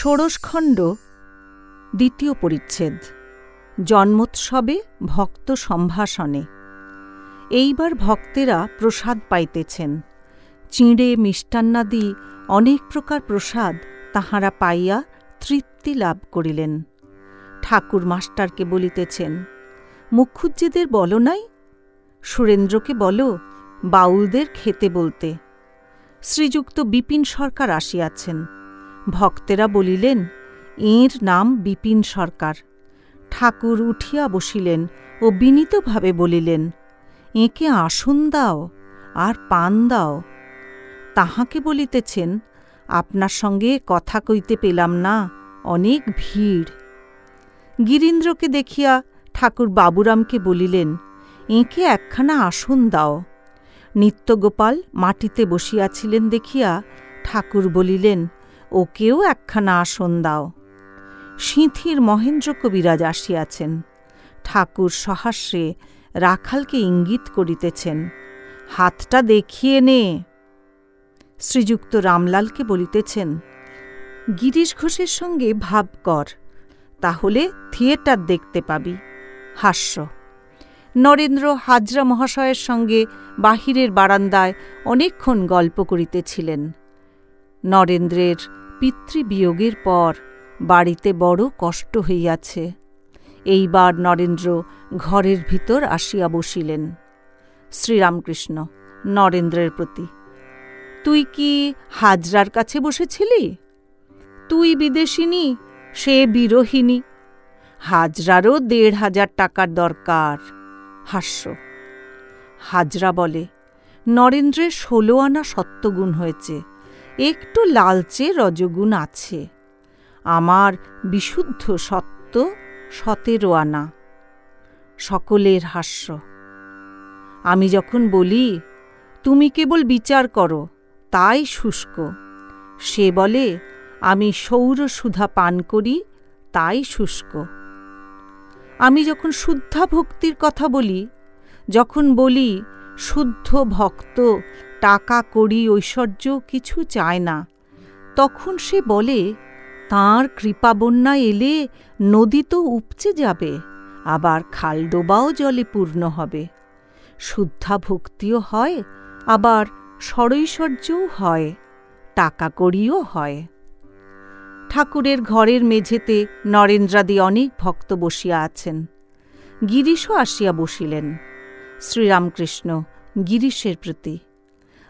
ষোড়শখণ্ড, দ্বিতীয় পরিচ্ছেদ, জন্মোৎসবে ভক্ত সম্ভাষণে। এইবার ভক্তেরা প্রসাদ পাইতেছেন। চিঁড়ে, মিষ্টান্নাদি, অনেক প্রকার প্রসাদ তাহারা পাইয়া তৃপ্তি লাভ করিলেন। ঠাকুর মাস্টারকে বলিতেছেন, মুখুজ্জেদের বলো নাই? সুরেন্দ্রকে বলো, বাউলদের খেতে বলতে। শ্রীযুক্ত বিপিন সরকার আসিয়াছেন। ভক্তেরা বলিলেন, এঁর নাম বিপিন সরকার। ঠাকুর উঠিয়া বসিলেন ও বিনীতভাবে বলিলেন, এঁকে আসন দাও আর পান দাও। তাহাকে বলিতেছেন, আপনার সঙ্গে কথা কইতে পেলাম না, অনেক ভিড়। গিরীন্দ্রকে দেখিয়া ঠাকুর বাবুরামকে বলিলেন, এঁকে একখানা আসন দাও। নিত্যগোপাল মাটিতে বসিয়াছিলেন দেখিয়া ঠাকুর বলিলেন ওকেও একখানা আসন দাও। সিঁথির মহেন্দ্র কবিরাজ আসিয়াছেন। ঠাকুর সহাস্যে রাখালকে ইঙ্গিত করিতেছেন, হাতটা দেখিয়ে নে। শ্রীযুক্ত রামলালকে বলিতেছেন, গিরিশ ঘোষের সঙ্গে ভাব কর, তাহলে থিয়েটার দেখতে পাবি। হাস্য, নরেন্দ্র হাজরা মহাশয়ের সঙ্গে বাহিরের বারান্দায় অনেকক্ষণ গল্প করিতেছিলেন। নরেন্দ্রের পিতৃবিয়োগের পর বাড়িতে বড় কষ্ট হইয়াছে। এইবার নরেন্দ্র ঘরের ভিতর আসিয়া বসিলেন। শ্রীরামকৃষ্ণ, নরেন্দ্রের প্রতি, তুই কি হাজরার কাছে বসেছিলি? তুই বিদেশিনী, সে বিরোহিনী হাজরারও দেড় হাজার টাকার দরকার। হাস্য। হাজরা বলে, নরেন্দ্রের ষোলো আনা সত্যগুণ হয়েছে। একটু লালচে রজগুণ আছে। আমার বিশুদ্ধ সত্য সতেরো আনা। সকলের হাস্য। আমি যখন বলি, তুমি কেবল বিচার করো, তাই শুষ্ক। সে বলে, আমি সৌরসুধা পান করি, তাই শুষ্ক। আমি যখন শুদ্ধা ভক্তির কথা বলি, যখন বলি শুদ্ধ ভক্ত, টাকা করি ঐশ্বর্য কিছু চায় না। তখন সে বলে, তাঁর কৃপাবন্যা এলে নদী তো উপচে যাবে, আবার খালডোবাও জলে পূর্ণ হবে। শুদ্ধা ভক্তিও হয়, আবার সরৈশ্বর্যও হয়, টাকা করিও হয়। ঠাকুরের ঘরের মেঝেতে নরেন্দ্রাদি অনেক ভক্ত বসিয়া আছেন। গিরিশও আসিয়া বসিলেন। শ্রীরামকৃষ্ণ গিরিশের প্রতি।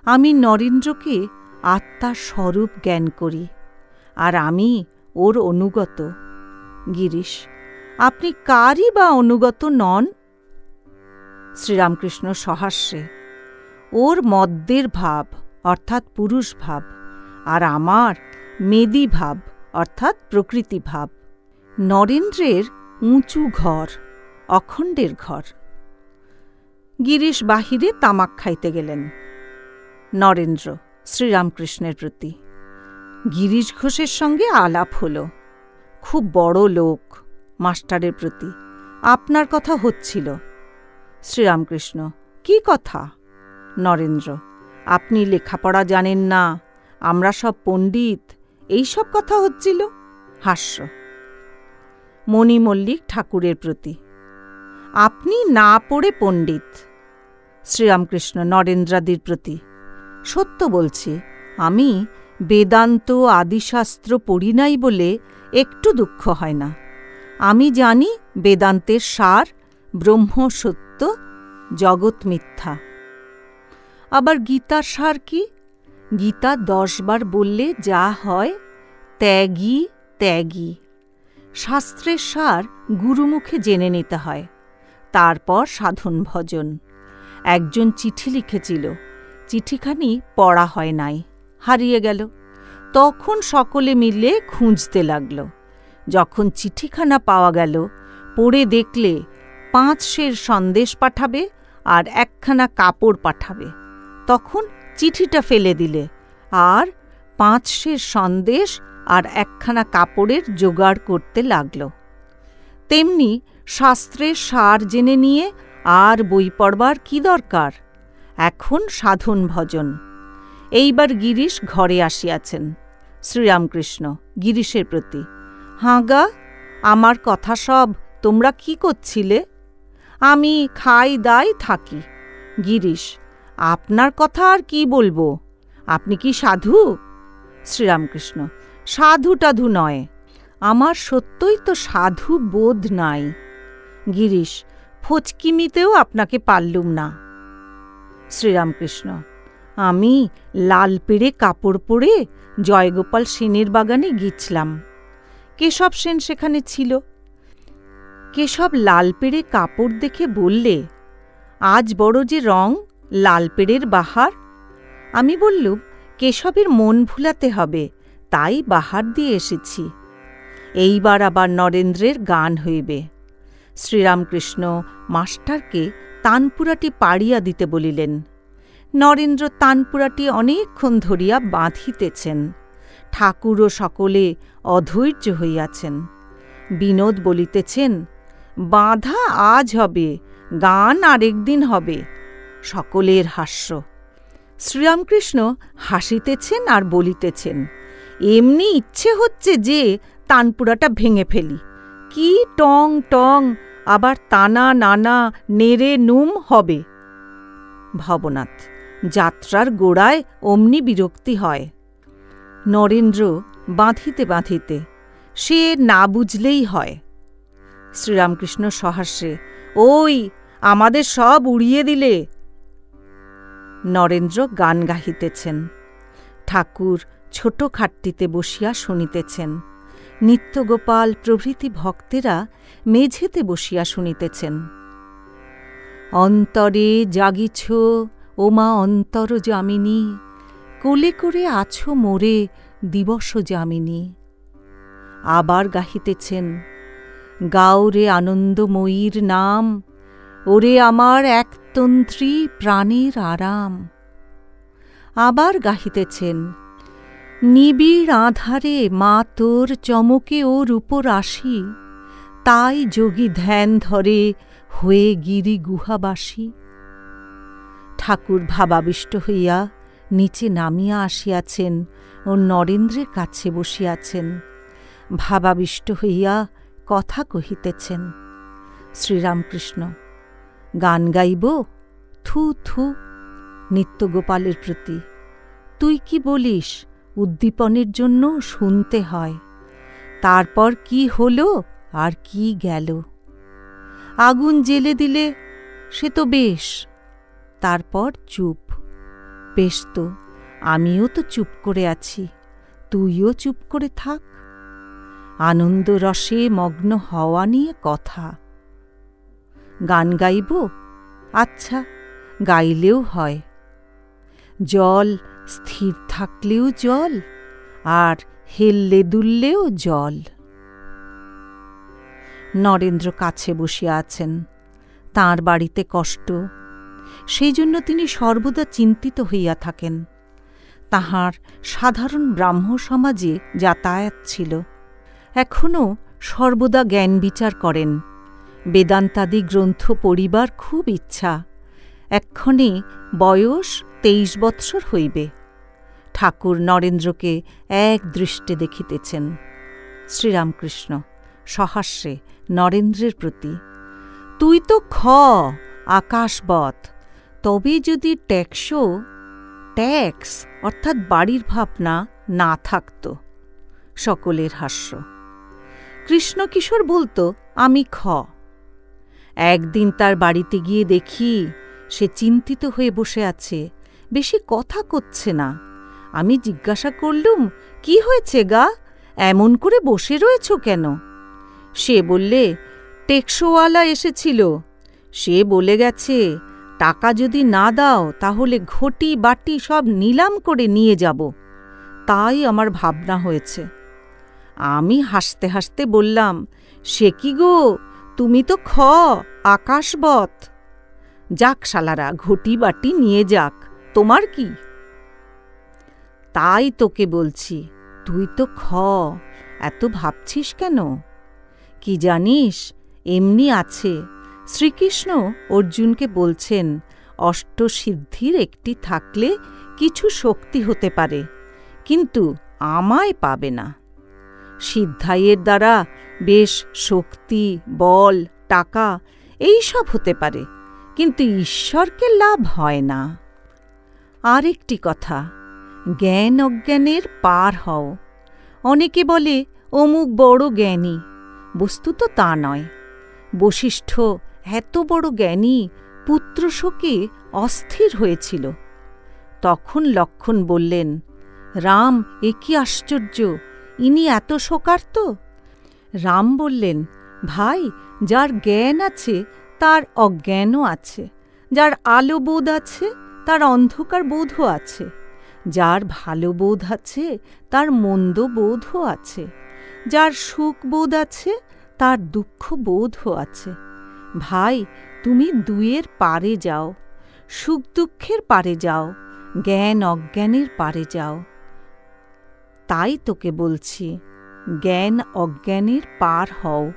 আমি নরেন্দ্রকে আত্মা স্বরূপ জ্ঞান করি, আর আমি ওর অনুগত। গিরিশ, আপনি কারই বা অনুগত নন? শ্রীরামকৃষ্ণ সহাস্যে, ওর মদ্যের ভাব, অর্থাৎ পুরুষ ভাব, আর আমার মেদি ভাব, অর্থাৎ প্রকৃতি ভাব। নরেন্দ্রের উঁচু ঘর, অখণ্ডের ঘর। গিরিশ বাহিরে তামাক খাইতে গেলেন। নরেন্দ্র শ্রীরামকৃষ্ণের প্রতি। গিরিশ ঘোষের সঙ্গে আলাপ হল। খুব বড় লোক মাস্টারের প্রতি। আপনার কথা হচ্ছিল। শ্রীরামকৃষ্ণ, কি কথা? নরেন্দ্র, আপনি লেখাপড়া জানেন না, আমরা সব পণ্ডিত, এই সব কথা হচ্ছিল? হাস্য। মণি মল্লিক ঠাকুরের প্রতি। আপনি না পড়ে পণ্ডিত। শ্রীরামকৃষ্ণ নরেন্দ্রাদির প্রতি। সত্য বলছি, আমি বেদান্ত আদিশাস্ত্র পড়ি নাই বলে একটু দুঃখ হয় না। আমি জানি বেদান্তের সার ব্রহ্ম সত্য, জগৎ মিথ্যা। আবার গীতার সার কি? গীতা দশবার বললে যা হয়, ত্যাগী ত্যাগী। শাস্ত্রের সার গুরুমুখে জেনে নিতে হয়, তারপর সাধন ভজন। একজন চিঠি লিখেছিল। চিঠিখানি পড়া হয় নাই, হারিয়ে গেল। তখন সকলে মিলে খুঁজতে লাগল। যখন চিঠিখানা পাওয়া গেল, পড়ে দেখলে পাঁচ সের সন্দেশ পাঠাবে আর একখানা কাপড় পাঠাবে। তখন চিঠিটা ফেলে দিলে আর পাঁচ সের সন্দেশ আর একখানা কাপড়ের জোগাড় করতে লাগল। তেমনি শাস্ত্রের সার জেনে নিয়ে আর বই পড়বার কি দরকার? এখন সাধন ভজন। এইবার গিরিশ ঘরে আসিয়াছেন। শ্রীরামকৃষ্ণ গিরিশের প্রতি হাঁগা আমার কথা সব তোমরা কি করছিলে? আমি খাই দাই থাকি। গিরিশ, আপনার কথা আর কি বলব? আপনি কি সাধু? শ্রীরামকৃষ্ণ সাধু টাধু নয়, আমার সত্যই তো সাধু বোধ নাই। গিরিশ ফচকিমিতেও আপনাকে পারলুম না। শ্রীরামকৃষ্ণ, আমি লাল পেড়ে কাপড় পরে জয়গোপাল সেনের বাগানে গিয়েছিলাম। কেশব সেন সেখানে ছিল। কেশব লাল পেড়ে কাপড় দেখে বললে, আজ বড় যে রং, লাল পেড়ের বাহার। আমি বললুম, কেশবের মন ভুলাতে হবে, তাই বাহার দিয়ে এসেছি। এইবার আবার নরেন্দ্রের গান হইবে। শ্রীরামকৃষ্ণ মাস্টারকে তানপুরাটি পাড়িয়া দিতে বলিলেন, নরেন্দ্র তানপুরাটি অনেকক্ষণ ধরিয়া বাঁধিতেছেন। ঠাকুরও সকলে অধৈর্য হইয়াছেন। বিনোদ বলিতেছেন, বাঁধা আজ হবে, গান আরেকদিন হবে, সকলের হাস্য। শ্রীরামকৃষ্ণ হাসিতেছেন আর বলিতেছেন, এমনি ইচ্ছে হচ্ছে যে তানপুরাটা ভেঙে ফেলি। কি টং টং আবার তানা নানা নেড়ে নুম হবে। ভবনাথ, যাত্রার গোড়ায় অমনি বিরক্তি হয়। নরেন্দ্র বাঁধিতে বাঁধিতে, সে না বুঝলেই হয়। শ্রীরামকৃষ্ণ সহাস্যে ওই, আমাদের সব উড়িয়ে দিলে। নরেন্দ্র গান গাহিতেছেন। ঠাকুর ছোট খাটটিতে বসিয়া শুনিতেছেন। নিত্যগোপাল প্রভৃতি ভক্তেরা মেঝেতে বসিয়া শুনিতেছেন। অন্তরে জাগিছ ওমা অন্তর যামিনী, কোলে করে আছো মোরে দিবস যামিনী। আবার গাহিতেছেন, গাওরে আনন্দময়ীর নাম, ওরে আমার একতন্ত্রী প্রাণের আরাম। আবার গাহিতেছেন নিবিড় আধারে মা তোর চমকে ওর উপর আসি তাই যোগী ধ্যান ধরে হয়ে গিরি গুহাবাসী ঠাকুর ভাবাবিষ্ট হইয়া নিচে নামিয়া আসিয়াছেন ও নরেন্দ্রের কাছে বসিয়াছেন। ভাবাবিষ্ট হইয়া কথা কহিতেছেন, শ্রীরামকৃষ্ণ, গান গাইব? থু থু, নিত্যগোপালের প্রতি। তুই কি বলিস? উদ্দীপনের জন্য শুনতে হয়। তারপর কি হলো আর কি গেল। আগুন জেলে দিলে সে তো বেশ, তারপর চুপ। বেশ তো, আমিও তো চুপ করে আছি, তুইও চুপ করে থাক। আনন্দ রসে মগ্ন হওয়া নিয়ে কথা। গান গাইব? আচ্ছা গাইলেও হয়। জল স্থির থাকলেও জল আর হেললে দুললেও জল। নরেন্দ্র কাছে বসিয়া আছেন। তাঁর বাড়িতে কষ্ট। সেই জন্য তিনি সর্বদা চিন্তিত হইয়া থাকেন। তাহার সাধারণ ব্রাহ্ম সমাজে যাতায়াত ছিল। এখনও সর্বদা জ্ঞান বিচার করেন। বেদান্তাদি গ্রন্থ পড়িবার খুব ইচ্ছা। এক্ষণে বয়স তেইশ বৎসর হইবে। ঠাকুর নরেন্দ্রকে এক দৃষ্টে দেখিতেছেন। শ্রীরামকৃষ্ণ সহাস্যে নরেন্দ্রের প্রতি, তুই তো খ, আকাশবৎ, তবে যদি ট্যাক্সও ট্যাক্স অর্থাৎ বাড়ির ভাবনা না থাকত সকলের হাস্য, কৃষ্ণকিশোর বলতো, আমি খ। একদিন তার বাড়িতে গিয়ে দেখি, সে চিন্তিত হয়ে বসে আছে, বেশি কথা করছে না। আমি জিজ্ঞাসা করলুম, কি হয়েছে গা? এমন করে বসে রয়েছ কেন? সে বললে, টেকসোওয়ালা এসেছিল। সে বলে গেছে, টাকা যদি না দাও, তাহলে ঘটি, বাটি সব নিলাম করে নিয়ে যাব। তাই আমার ভাবনা হয়েছে। আমি হাসতে হাসতে বললাম, সে কি গো? তুমি তো খ আকাশবৎ যাক শালারা, ঘটি, বাটি নিয়ে যাক। তোমার কি? তাই তোকে বলছি, তুই তো খ, এত ভাবছিস কেন? কি জানিস, এমনি আছে। শ্রীকৃষ্ণ অর্জুনকে বলছেন, অষ্টসিদ্ধির একটি থাকলে কিছু শক্তি হতে পারে, কিন্তু আমায় পাবে না। সিদ্ধাইয়ের দ্বারা বেশ শক্তি, বল, টাকা এই সব হতে পারে, কিন্তু ঈশ্বরকে লাভ হয় না। আরেকটি কথা জ্ঞান অজ্ঞানের পার হও। অনেকে বলে, অমুক বড় জ্ঞানী। বস্তুত তা নয়। বশিষ্ঠ, এত বড় জ্ঞানী পুত্র শোকে অস্থির হয়েছিল। তখন লক্ষণ বললেন, রাম, এ কি আশ্চর্য, ইনি এত শোকার্ত রাম বললেন, ভাই, যার জ্ঞান আছে, তার অজ্ঞানও আছে। যার আলো বোধ আছে, তার অন্ধকার বোধও আছে। যার ভালো বোধ আছে, তার মন্দ বোধও আছে। যার সুখ বোধ আছে, তার দুঃখ বোধও আছে। ভাই, তুমি দুয়ের পারে যাও। সুখ দুঃখের পারে যাও, জ্ঞান অজ্ঞানের পারে যাও। তাই তোকে বলছি, জ্ঞান অজ্ঞানের পার হও।